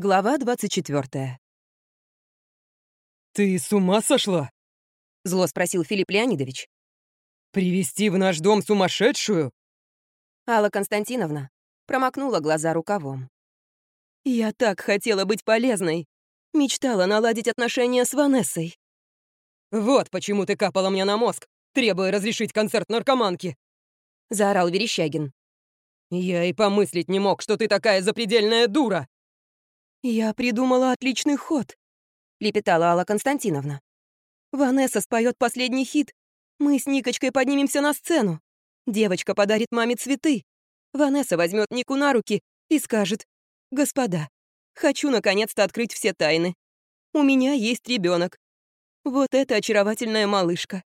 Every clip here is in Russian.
Глава 24. «Ты с ума сошла? Зло спросил Филипп Леонидович. Привести в наш дом сумасшедшую?» Алла Константиновна промокнула глаза рукавом. «Я так хотела быть полезной. Мечтала наладить отношения с Ванессой». «Вот почему ты капала мне на мозг, требуя разрешить концерт наркоманки!» — заорал Верещагин. «Я и помыслить не мог, что ты такая запредельная дура!» «Я придумала отличный ход», — лепетала Алла Константиновна. «Ванесса споет последний хит. Мы с Никочкой поднимемся на сцену. Девочка подарит маме цветы. Ванесса возьмет Нику на руки и скажет, «Господа, хочу наконец-то открыть все тайны. У меня есть ребенок. Вот это очаровательная малышка.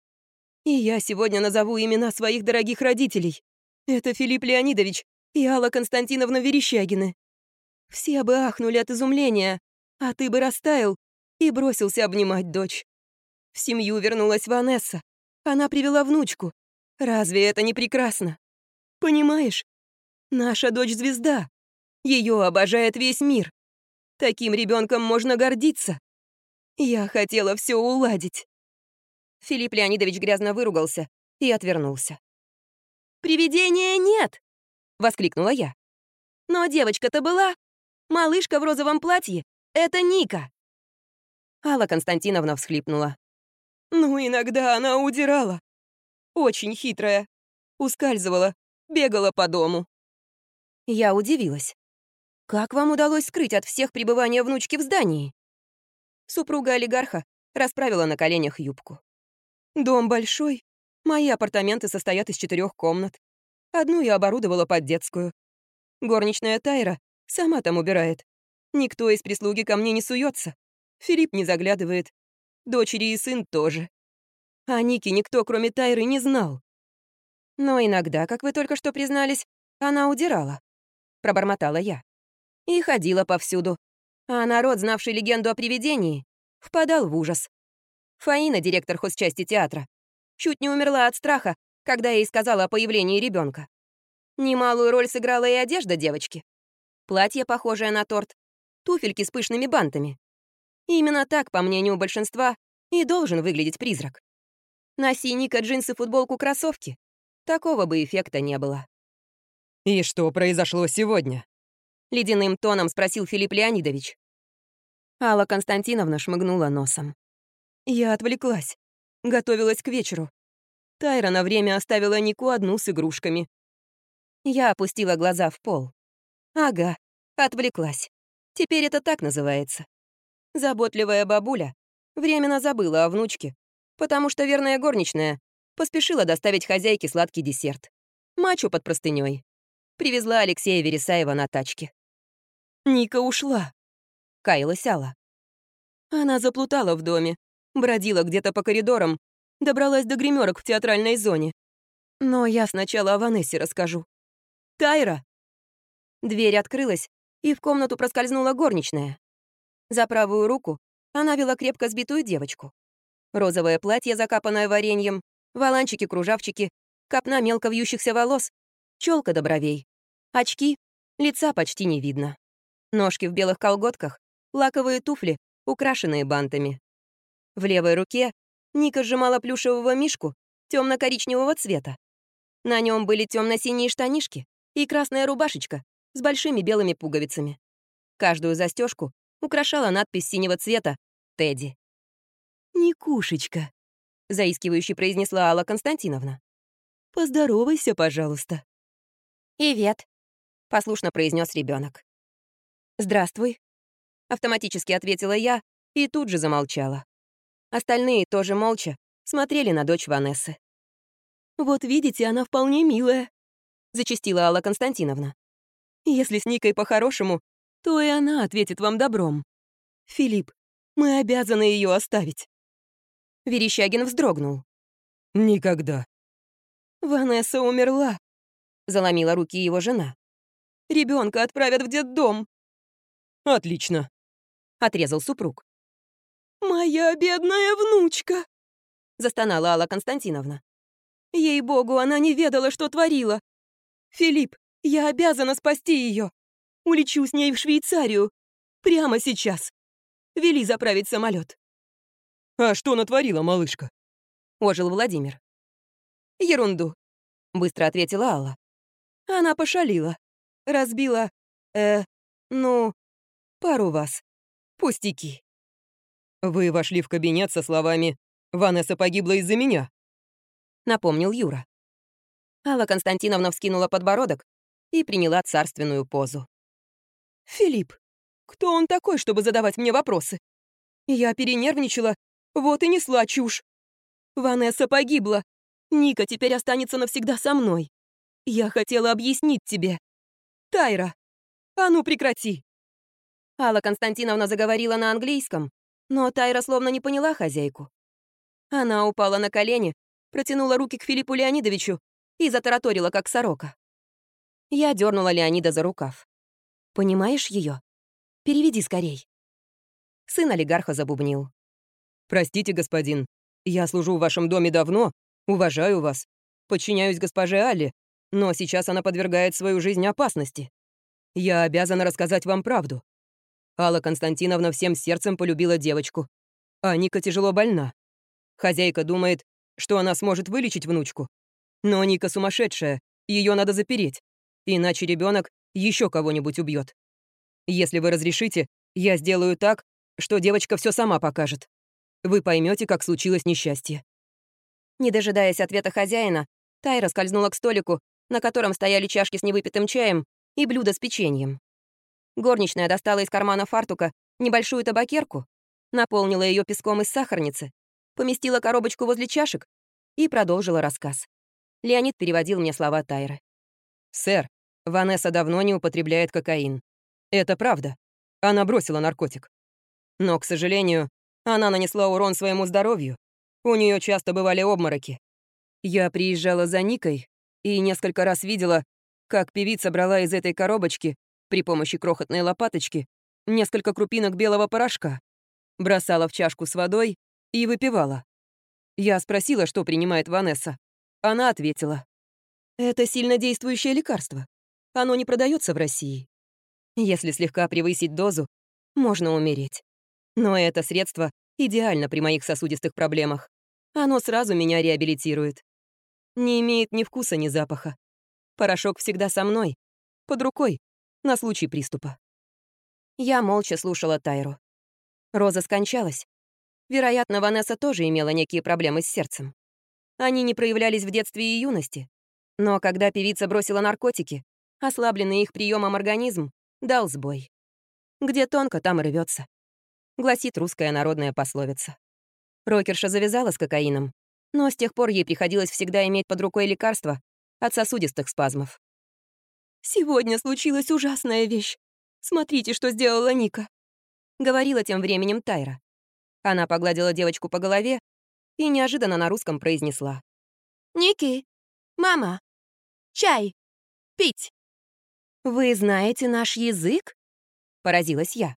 И я сегодня назову имена своих дорогих родителей. Это Филипп Леонидович и Алла Константиновна Верещагины. Все бы ахнули от изумления, а ты бы растаял и бросился обнимать дочь. В семью вернулась Ванесса. Она привела внучку. Разве это не прекрасно? Понимаешь? Наша дочь звезда. Ее обожает весь мир. Таким ребенком можно гордиться. Я хотела все уладить. Филипп Леонидович грязно выругался и отвернулся. «Привидения нет!» — воскликнула я. «Но девочка-то была. Малышка в розовом платье — это Ника!» Алла Константиновна всхлипнула. «Ну, иногда она удирала. Очень хитрая. Ускальзывала, бегала по дому». Я удивилась. «Как вам удалось скрыть от всех пребывание внучки в здании?» Супруга олигарха расправила на коленях юбку. «Дом большой. Мои апартаменты состоят из четырех комнат. Одну я оборудовала под детскую. Горничная Тайра Сама там убирает. Никто из прислуги ко мне не суется. Филипп не заглядывает. Дочери и сын тоже. А Ники никто, кроме Тайры, не знал. Но иногда, как вы только что признались, она удирала. Пробормотала я. И ходила повсюду. А народ, знавший легенду о привидении, впадал в ужас. Фаина, директор хозчасти театра, чуть не умерла от страха, когда я ей сказала о появлении ребенка. Немалую роль сыграла и одежда девочки платье, похожее на торт, туфельки с пышными бантами. именно так, по мнению большинства, и должен выглядеть призрак. Носи Ника джинсы, футболку, кроссовки. Такого бы эффекта не было. «И что произошло сегодня?» Ледяным тоном спросил Филипп Леонидович. Алла Константиновна шмыгнула носом. Я отвлеклась. Готовилась к вечеру. Тайра на время оставила Нику одну с игрушками. Я опустила глаза в пол. Ага, отвлеклась. Теперь это так называется. Заботливая бабуля временно забыла о внучке, потому что верная горничная поспешила доставить хозяйке сладкий десерт. Мачу под простыней. Привезла Алексея Вересаева на тачке. Ника ушла. Каялась Алла. Она заплутала в доме, бродила где-то по коридорам, добралась до гримерок в театральной зоне. Но я сначала о Ванессе расскажу. Тайра Дверь открылась, и в комнату проскользнула горничная. За правую руку она вела крепко сбитую девочку. Розовое платье, закапанное вареньем, валанчики-кружавчики, копна мелко вьющихся волос, челка до бровей, очки, лица почти не видно. Ножки в белых колготках, лаковые туфли, украшенные бантами. В левой руке Ника сжимала плюшевого мишку темно-коричневого цвета. На нем были темно-синие штанишки и красная рубашечка с большими белыми пуговицами. Каждую застежку украшала надпись синего цвета «Тедди». «Никушечка», — заискивающе произнесла Алла Константиновна. «Поздоровайся, пожалуйста». «Ивет», — послушно произнес ребенок. «Здравствуй», — автоматически ответила я и тут же замолчала. Остальные тоже молча смотрели на дочь Ванессы. «Вот видите, она вполне милая», — зачастила Алла Константиновна. Если с Никой по-хорошему, то и она ответит вам добром. Филипп, мы обязаны ее оставить». Верещагин вздрогнул. «Никогда». «Ванесса умерла», — заломила руки его жена. Ребенка отправят в детдом». «Отлично», — отрезал супруг. «Моя бедная внучка», — застонала Алла Константиновна. Ей-богу, она не ведала, что творила. Филипп, я обязана спасти ее. Улечу с ней в Швейцарию. Прямо сейчас. Вели заправить самолет. А что натворила малышка? Ожил Владимир. Ерунду, быстро ответила Алла. Она пошалила. Разбила, э, ну, пару вас. Пустяки. Вы вошли в кабинет со словами «Ванесса погибла из-за меня», — напомнил Юра. Алла Константиновна вскинула подбородок и приняла царственную позу. «Филипп, кто он такой, чтобы задавать мне вопросы? Я перенервничала, вот и несла чушь. Ванесса погибла. Ника теперь останется навсегда со мной. Я хотела объяснить тебе. Тайра, а ну прекрати!» Алла Константиновна заговорила на английском, но Тайра словно не поняла хозяйку. Она упала на колени, протянула руки к Филиппу Леонидовичу и затараторила, как сорока. Я дернула Леонида за рукав. «Понимаешь ее? Переведи скорей». Сын олигарха забубнил. «Простите, господин, я служу в вашем доме давно, уважаю вас, подчиняюсь госпоже Алле, но сейчас она подвергает свою жизнь опасности. Я обязана рассказать вам правду. Алла Константиновна всем сердцем полюбила девочку, а Ника тяжело больна. Хозяйка думает, что она сможет вылечить внучку. Но Ника сумасшедшая, ее надо запереть, иначе ребенок еще кого-нибудь убьет. Если вы разрешите, я сделаю так, что девочка все сама покажет. Вы поймете, как случилось несчастье. Не дожидаясь ответа хозяина, Тайра скользнула к столику, на котором стояли чашки с невыпитым чаем и блюдо с печеньем. Горничная достала из кармана фартука небольшую табакерку, наполнила ее песком из сахарницы, поместила коробочку возле чашек и продолжила рассказ. Леонид переводил мне слова Тайры. «Сэр, Ванесса давно не употребляет кокаин. Это правда. Она бросила наркотик. Но, к сожалению, она нанесла урон своему здоровью. У нее часто бывали обмороки. Я приезжала за Никой и несколько раз видела, как певица брала из этой коробочки при помощи крохотной лопаточки несколько крупинок белого порошка, бросала в чашку с водой и выпивала. Я спросила, что принимает Ванесса. Она ответила. «Это сильнодействующее лекарство. Оно не продается в России. Если слегка превысить дозу, можно умереть. Но это средство идеально при моих сосудистых проблемах. Оно сразу меня реабилитирует. Не имеет ни вкуса, ни запаха. Порошок всегда со мной, под рукой, на случай приступа. Я молча слушала Тайру. Роза скончалась. Вероятно, Ванесса тоже имела некие проблемы с сердцем. Они не проявлялись в детстве и юности. Но когда певица бросила наркотики, ослабленный их приемом организм дал сбой. Где тонко, там и рвется гласит русская народная пословица. Рокерша завязала с кокаином, но с тех пор ей приходилось всегда иметь под рукой лекарства от сосудистых спазмов. «Сегодня случилась ужасная вещь. Смотрите, что сделала Ника», — говорила тем временем Тайра. Она погладила девочку по голове и неожиданно на русском произнесла. «Ники, мама, чай, пить». «Вы знаете наш язык?» — поразилась я.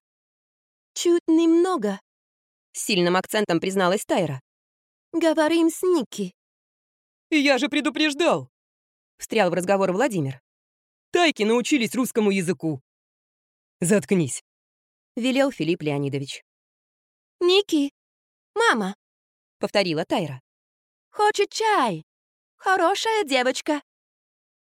«Чуть немного», — с сильным акцентом призналась Тайра. «Говорим с Ники». «Я же предупреждал!» — встрял в разговор Владимир. «Тайки научились русскому языку». «Заткнись», — велел Филипп Леонидович. «Ники, мама», — повторила Тайра. «Хочет чай. Хорошая девочка».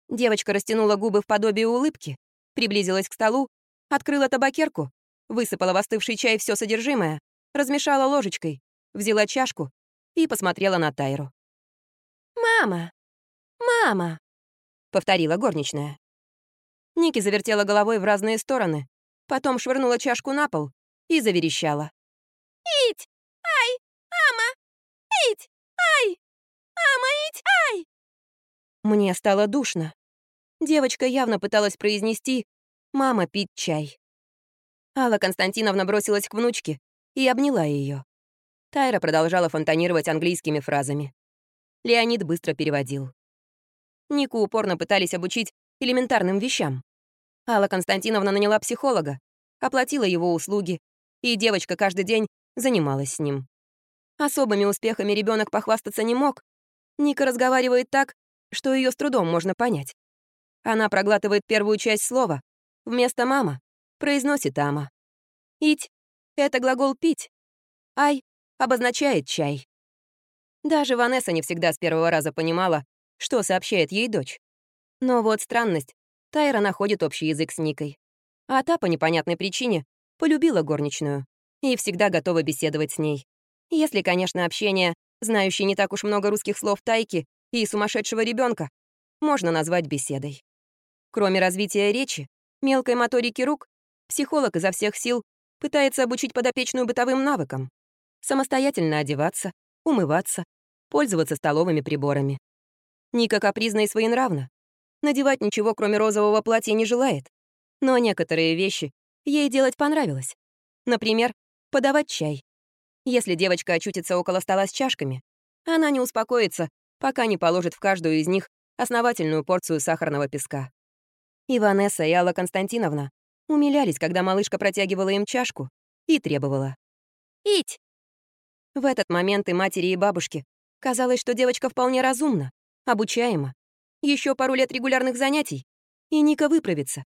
Девочка растянула губы в подобие улыбки, приблизилась к столу, открыла табакерку высыпала в остывший чай все содержимое, размешала ложечкой, взяла чашку и посмотрела на Тайру. «Мама! Мама!» — повторила горничная. Ники завертела головой в разные стороны, потом швырнула чашку на пол и заверещала. «Ить! Ай! Ама! Ить! Ай! Ама! Ить! Ай!» Мне стало душно. Девочка явно пыталась произнести «мама пить чай». Алла Константиновна бросилась к внучке и обняла ее. Тайра продолжала фонтанировать английскими фразами. Леонид быстро переводил. Нику упорно пытались обучить элементарным вещам. Алла Константиновна наняла психолога, оплатила его услуги, и девочка каждый день занималась с ним. Особыми успехами ребенок похвастаться не мог. Ника разговаривает так, что ее с трудом можно понять. Она проглатывает первую часть слова. Вместо «мама» произносит Ама. Ить — это глагол «пить». Ай обозначает чай. Даже Ванесса не всегда с первого раза понимала, что сообщает ей дочь. Но вот странность. Тайра находит общий язык с Никой. А та по непонятной причине полюбила горничную и всегда готова беседовать с ней. Если, конечно, общение, знающий не так уж много русских слов Тайки и сумасшедшего ребенка, можно назвать беседой. Кроме развития речи, мелкой моторики рук, психолог изо всех сил пытается обучить подопечную бытовым навыкам. Самостоятельно одеваться, умываться, пользоваться столовыми приборами. Ника капризна и своенравна. Надевать ничего, кроме розового платья, не желает. Но некоторые вещи ей делать понравилось. Например, подавать чай. Если девочка очутится около стола с чашками, она не успокоится, пока не положит в каждую из них основательную порцию сахарного песка. И Ванесса и Алла Константиновна умилялись, когда малышка протягивала им чашку и требовала. «Ить!» В этот момент и матери, и бабушке казалось, что девочка вполне разумна, обучаема. Еще пару лет регулярных занятий, и Ника выправится,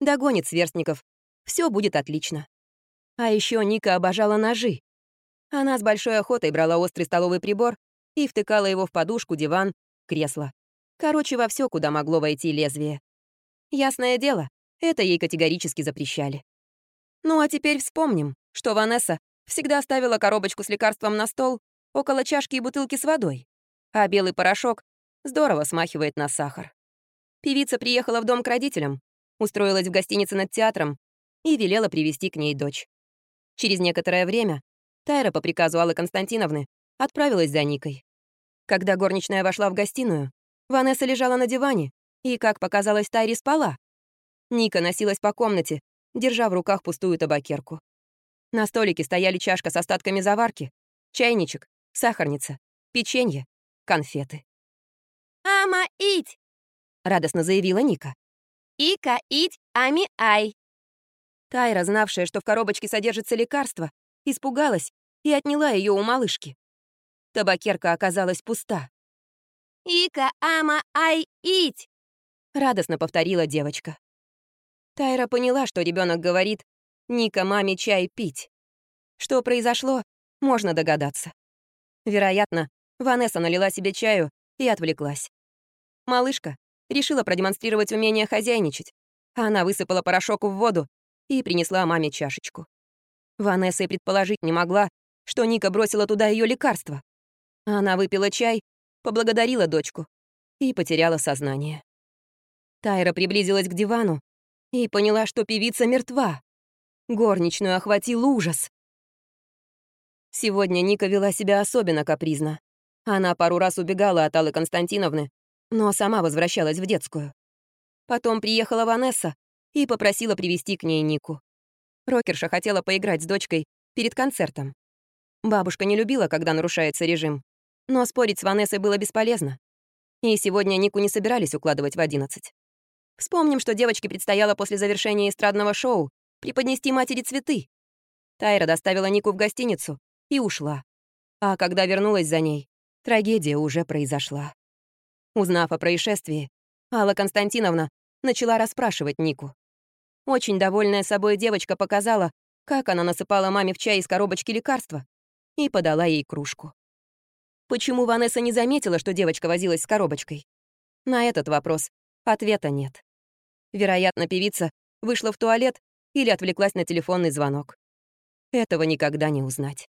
догонит сверстников. Все будет отлично. А еще Ника обожала ножи. Она с большой охотой брала острый столовый прибор и втыкала его в подушку, диван, кресло. Короче, во все, куда могло войти лезвие. Ясное дело, это ей категорически запрещали. Ну а теперь вспомним, что Ванесса всегда ставила коробочку с лекарством на стол около чашки и бутылки с водой, а белый порошок здорово смахивает на сахар. Певица приехала в дом к родителям, устроилась в гостинице над театром и велела привести к ней дочь. Через некоторое время Тайра по приказу Аллы Константиновны отправилась за Никой. Когда горничная вошла в гостиную, Ванесса лежала на диване и, как показалось, Тайре спала. Ника носилась по комнате, держа в руках пустую табакерку. На столике стояли чашка с остатками заварки, чайничек, сахарница, печенье, конфеты. «Ама ить!» — радостно заявила Ника. «Ика ить ами ай!» Тайра, знавшая, что в коробочке содержится лекарство, испугалась и отняла ее у малышки. Табакерка оказалась пуста. «Ика ама ай ить!» — радостно повторила девочка. Тайра поняла, что ребенок говорит «Ника, маме чай пить». Что произошло, можно догадаться. Вероятно, Ванесса налила себе чаю и отвлеклась. Малышка решила продемонстрировать умение хозяйничать. Она высыпала порошок в воду и принесла маме чашечку. Ванесса и предположить не могла, что Ника бросила туда ее лекарство. Она выпила чай, поблагодарила дочку и потеряла сознание. Тайра приблизилась к дивану и поняла, что певица мертва. Горничную охватил ужас. Сегодня Ника вела себя особенно капризно. Она пару раз убегала от Аллы Константиновны, но сама возвращалась в детскую. Потом приехала Ванесса и попросила привести к ней Нику. Рокерша хотела поиграть с дочкой перед концертом. Бабушка не любила, когда нарушается режим, но спорить с Ванессой было бесполезно. И сегодня Нику не собирались укладывать в 11. Вспомним, что девочке предстояло после завершения эстрадного шоу преподнести матери цветы. Тайра доставила Нику в гостиницу и ушла. А когда вернулась за ней, трагедия уже произошла. Узнав о происшествии, Алла Константиновна начала расспрашивать Нику. Очень довольная собой девочка показала, как она насыпала маме в чай из коробочки лекарства и подала ей кружку. Почему Ванесса не заметила, что девочка возилась с коробочкой? На этот вопрос ответа нет. Вероятно, певица вышла в туалет или отвлеклась на телефонный звонок. Этого никогда не узнать.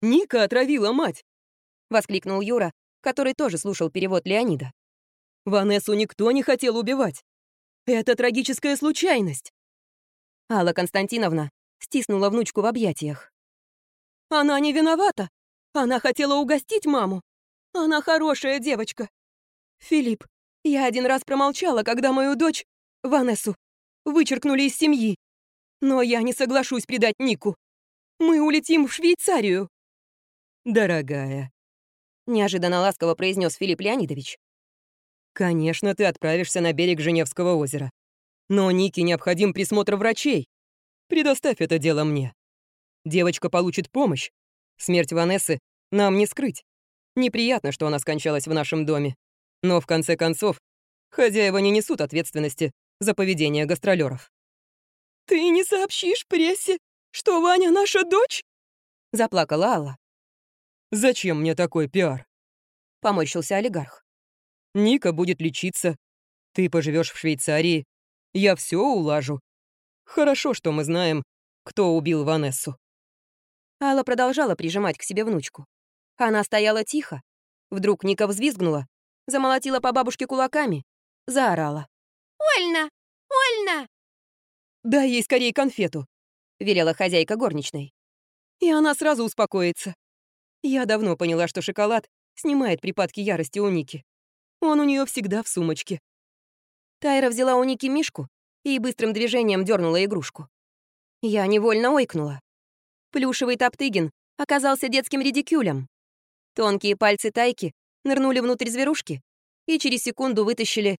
«Ника отравила мать!» — воскликнул Юра, который тоже слушал перевод Леонида. «Ванессу никто не хотел убивать. Это трагическая случайность!» Алла Константиновна стиснула внучку в объятиях. «Она не виновата. Она хотела угостить маму. Она хорошая девочка. Филипп, я один раз промолчала, когда мою дочь, Ванессу, вычеркнули из семьи. Но я не соглашусь предать Нику. Мы улетим в Швейцарию». «Дорогая», — неожиданно ласково произнес Филипп Леонидович. Конечно, ты отправишься на берег Женевского озера. Но Нике необходим присмотр врачей. Предоставь это дело мне. Девочка получит помощь. Смерть Ванессы нам не скрыть. Неприятно, что она скончалась в нашем доме. Но в конце концов, хозяева не несут ответственности за поведение гастролеров. «Ты не сообщишь прессе, «Что, Ваня наша дочь?» — заплакала Алла. «Зачем мне такой пиар?» — поморщился олигарх. «Ника будет лечиться. Ты поживешь в Швейцарии. Я все улажу. Хорошо, что мы знаем, кто убил Ванессу». Алла продолжала прижимать к себе внучку. Она стояла тихо. Вдруг Ника взвизгнула, замолотила по бабушке кулаками, заорала. «Больно! Больно!» «Дай ей скорее конфету», — велела хозяйка горничной. «И она сразу успокоится. Я давно поняла, что шоколад снимает припадки ярости у Ники. Он у нее всегда в сумочке». Тайра взяла у Ники мишку и быстрым движением дернула игрушку. Я невольно ойкнула. Плюшевый Топтыгин оказался детским редикюлем. Тонкие пальцы Тайки нырнули внутрь зверушки и через секунду вытащили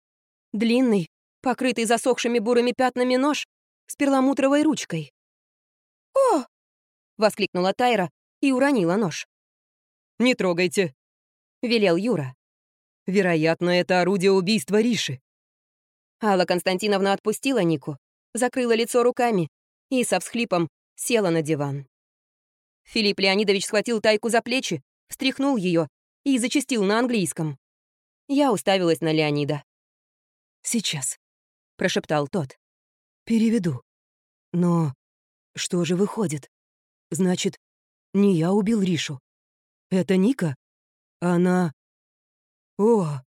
длинный, покрытый засохшими бурыми пятнами нож с перламутровой ручкой. «О!» — воскликнула Тайра и уронила нож. «Не трогайте», — велел Юра. «Вероятно, это орудие убийства Риши». Алла Константиновна отпустила Нику, закрыла лицо руками и со всхлипом села на диван. Филипп Леонидович схватил Тайку за плечи, встряхнул ее и зачастил на английском. Я уставилась на Леонида. «Сейчас», — прошептал тот. «Переведу. Но что же выходит? Значит, не я убил Ришу. Это Ника? Она... О,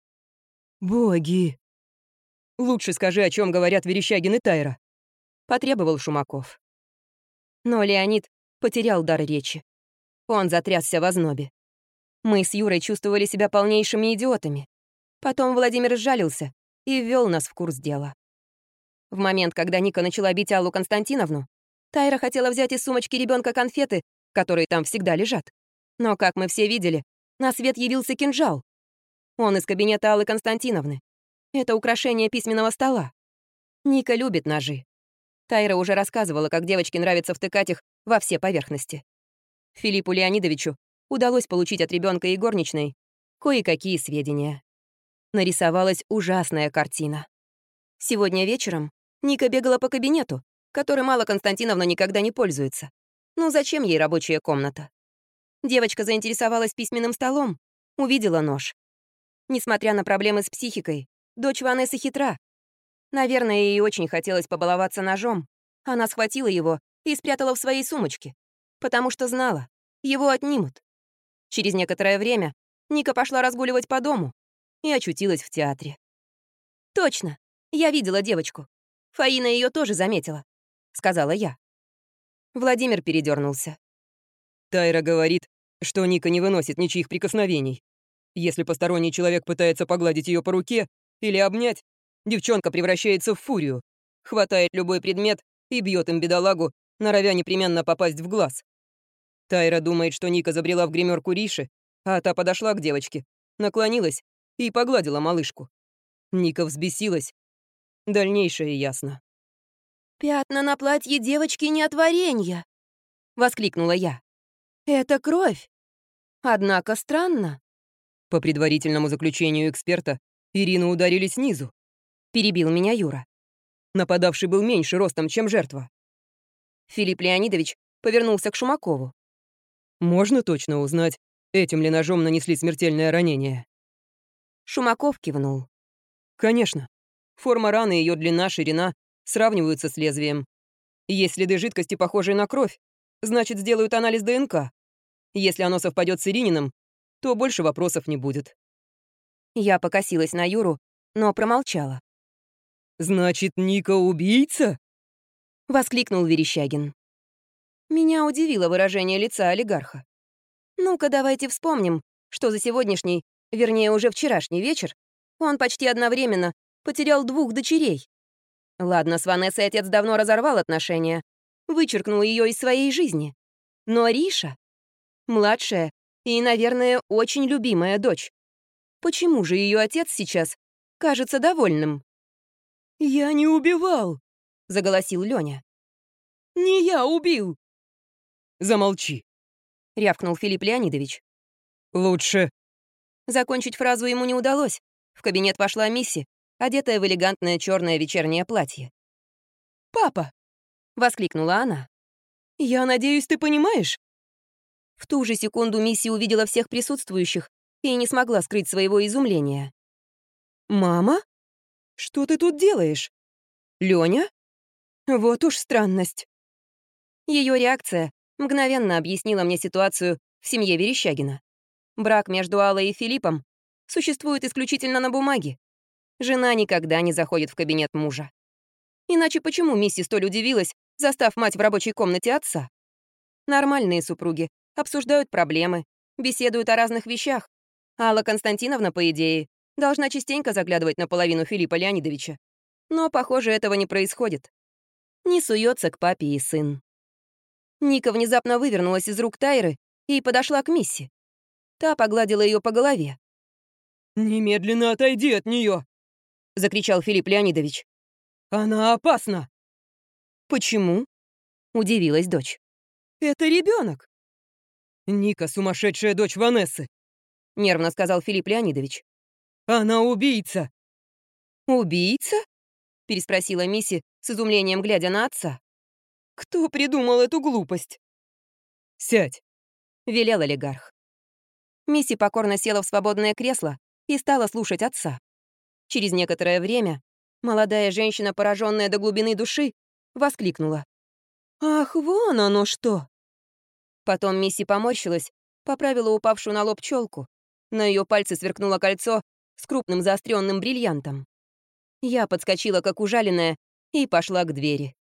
боги!» «Лучше скажи, о чем говорят Верещагин и Тайра», — потребовал Шумаков. Но Леонид потерял дар речи. Он затрясся в ознобе. Мы с Юрой чувствовали себя полнейшими идиотами. Потом Владимир сжалился и ввел нас в курс дела. В момент, когда Ника начала бить Аллу Константиновну, Тайра хотела взять из сумочки ребенка конфеты, которые там всегда лежат. Но, как мы все видели, на свет явился кинжал. Он из кабинета Аллы Константиновны. Это украшение письменного стола. Ника любит ножи. Тайра уже рассказывала, как девочке нравится втыкать их во все поверхности. Филиппу Леонидовичу удалось получить от ребенка и горничной кое-какие сведения. Нарисовалась ужасная картина. Сегодня вечером Ника бегала по кабинету, которым Алла Константиновна никогда не пользуется. Ну зачем ей рабочая комната? Девочка заинтересовалась письменным столом, увидела нож. Несмотря на проблемы с психикой, дочь Ванессы хитра. Наверное, ей очень хотелось побаловаться ножом. Она схватила его и спрятала в своей сумочке, потому что знала, его отнимут. Через некоторое время Ника пошла разгуливать по дому и очутилась в театре. «Точно, я видела девочку. Фаина ее тоже заметила», — сказала я. Владимир передернулся. Тайра говорит, что Ника не выносит ничьих прикосновений. Если посторонний человек пытается погладить ее по руке или обнять, девчонка превращается в фурию, хватает любой предмет и бьет им бедолагу, норовя непременно попасть в глаз. Тайра думает, что Ника забрела в гримерку Риши, а та подошла к девочке, наклонилась и погладила малышку. Ника взбесилась. Дальнейшее ясно. «Пятна на платье девочки не от варенья!» — воскликнула я. «Это кровь! Однако странно!» По предварительному заключению эксперта, Ирину ударили снизу. Перебил меня Юра. Нападавший был меньше ростом, чем жертва. Филипп Леонидович повернулся к Шумакову. «Можно точно узнать, этим ли ножом нанесли смертельное ранение?» Шумаков кивнул. «Конечно. Форма раны ее длина, ширина сравниваются с лезвием. Есть следы жидкости, похожие на кровь, значит, сделают анализ ДНК. Если оно совпадет с Ирининым, то больше вопросов не будет». Я покосилась на Юру, но промолчала. «Значит, Ника убийца?» — воскликнул Верещагин. Меня удивило выражение лица олигарха. Ну-ка, давайте вспомним, что за сегодняшний, вернее, уже вчерашний вечер он почти одновременно потерял двух дочерей. Ладно, с Ванессой отец давно разорвал отношения, вычеркнул ее из своей жизни. Но Риша — младшая и, наверное, очень любимая дочь. Почему же ее отец сейчас кажется довольным? «Я не убивал!» — заголосил Лёня. «Не я убил!» «Замолчи!» — рявкнул Филипп Леонидович. «Лучше...» Закончить фразу ему не удалось. В кабинет вошла Мисси, одетая в элегантное черное вечернее платье. «Папа!» — воскликнула она. Я надеюсь, ты понимаешь?» В ту же секунду Мисси увидела всех присутствующих и не смогла скрыть своего изумления. «Мама? Что ты тут делаешь? Лёня? Вот уж странность». Ее реакция мгновенно объяснила мне ситуацию в семье Верещагина. Брак между Аллой и Филиппом существует исключительно на бумаге. Жена никогда не заходит в кабинет мужа. Иначе почему Мисси столь удивилась, застав мать в рабочей комнате отца? Нормальные супруги обсуждают проблемы, беседуют о разных вещах. Алла Константиновна, по идее, должна частенько заглядывать на половину Филиппа Леонидовича. Но, похоже, этого не происходит. Не суется к папе и сын. Ника внезапно вывернулась из рук Тайры и подошла к Мисси. Та погладила ее по голове. «Немедленно отойди от нее! Закричал Филипп Леонидович. «Она опасна!» «Почему?» — удивилась дочь. «Это ребенок. «Ника — сумасшедшая дочь Ванессы», — нервно сказал Филипп Леонидович. «Она убийца!» «Убийца?» — переспросила Мисси с изумлением, глядя на отца. «Кто придумал эту глупость?» «Сядь», — велел олигарх. Мисси покорно села в свободное кресло и стала слушать отца. Через некоторое время молодая женщина, пораженная до глубины души, воскликнула. «Ах, вон оно что!» Потом Мисси поморщилась, поправила упавшую на лоб челку. На ее пальце сверкнуло кольцо с крупным заостренным бриллиантом. Я подскочила, как ужаленная, и пошла к двери.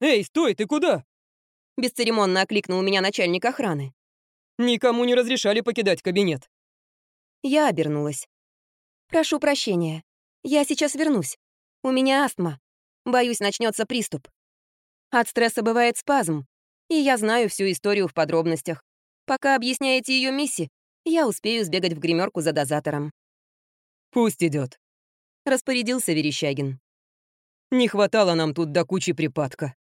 «Эй, стой, ты куда?» Бесцеремонно окликнул меня начальник охраны. «Никому не разрешали покидать кабинет». Я обернулась. «Прошу прощения. Я сейчас вернусь. У меня астма. Боюсь, начнется приступ. От стресса бывает спазм, и я знаю всю историю в подробностях. Пока объясняете ее мисси, я успею сбегать в гримерку за дозатором». «Пусть идет, распорядился Верещагин. Не хватало нам тут до кучи припадка.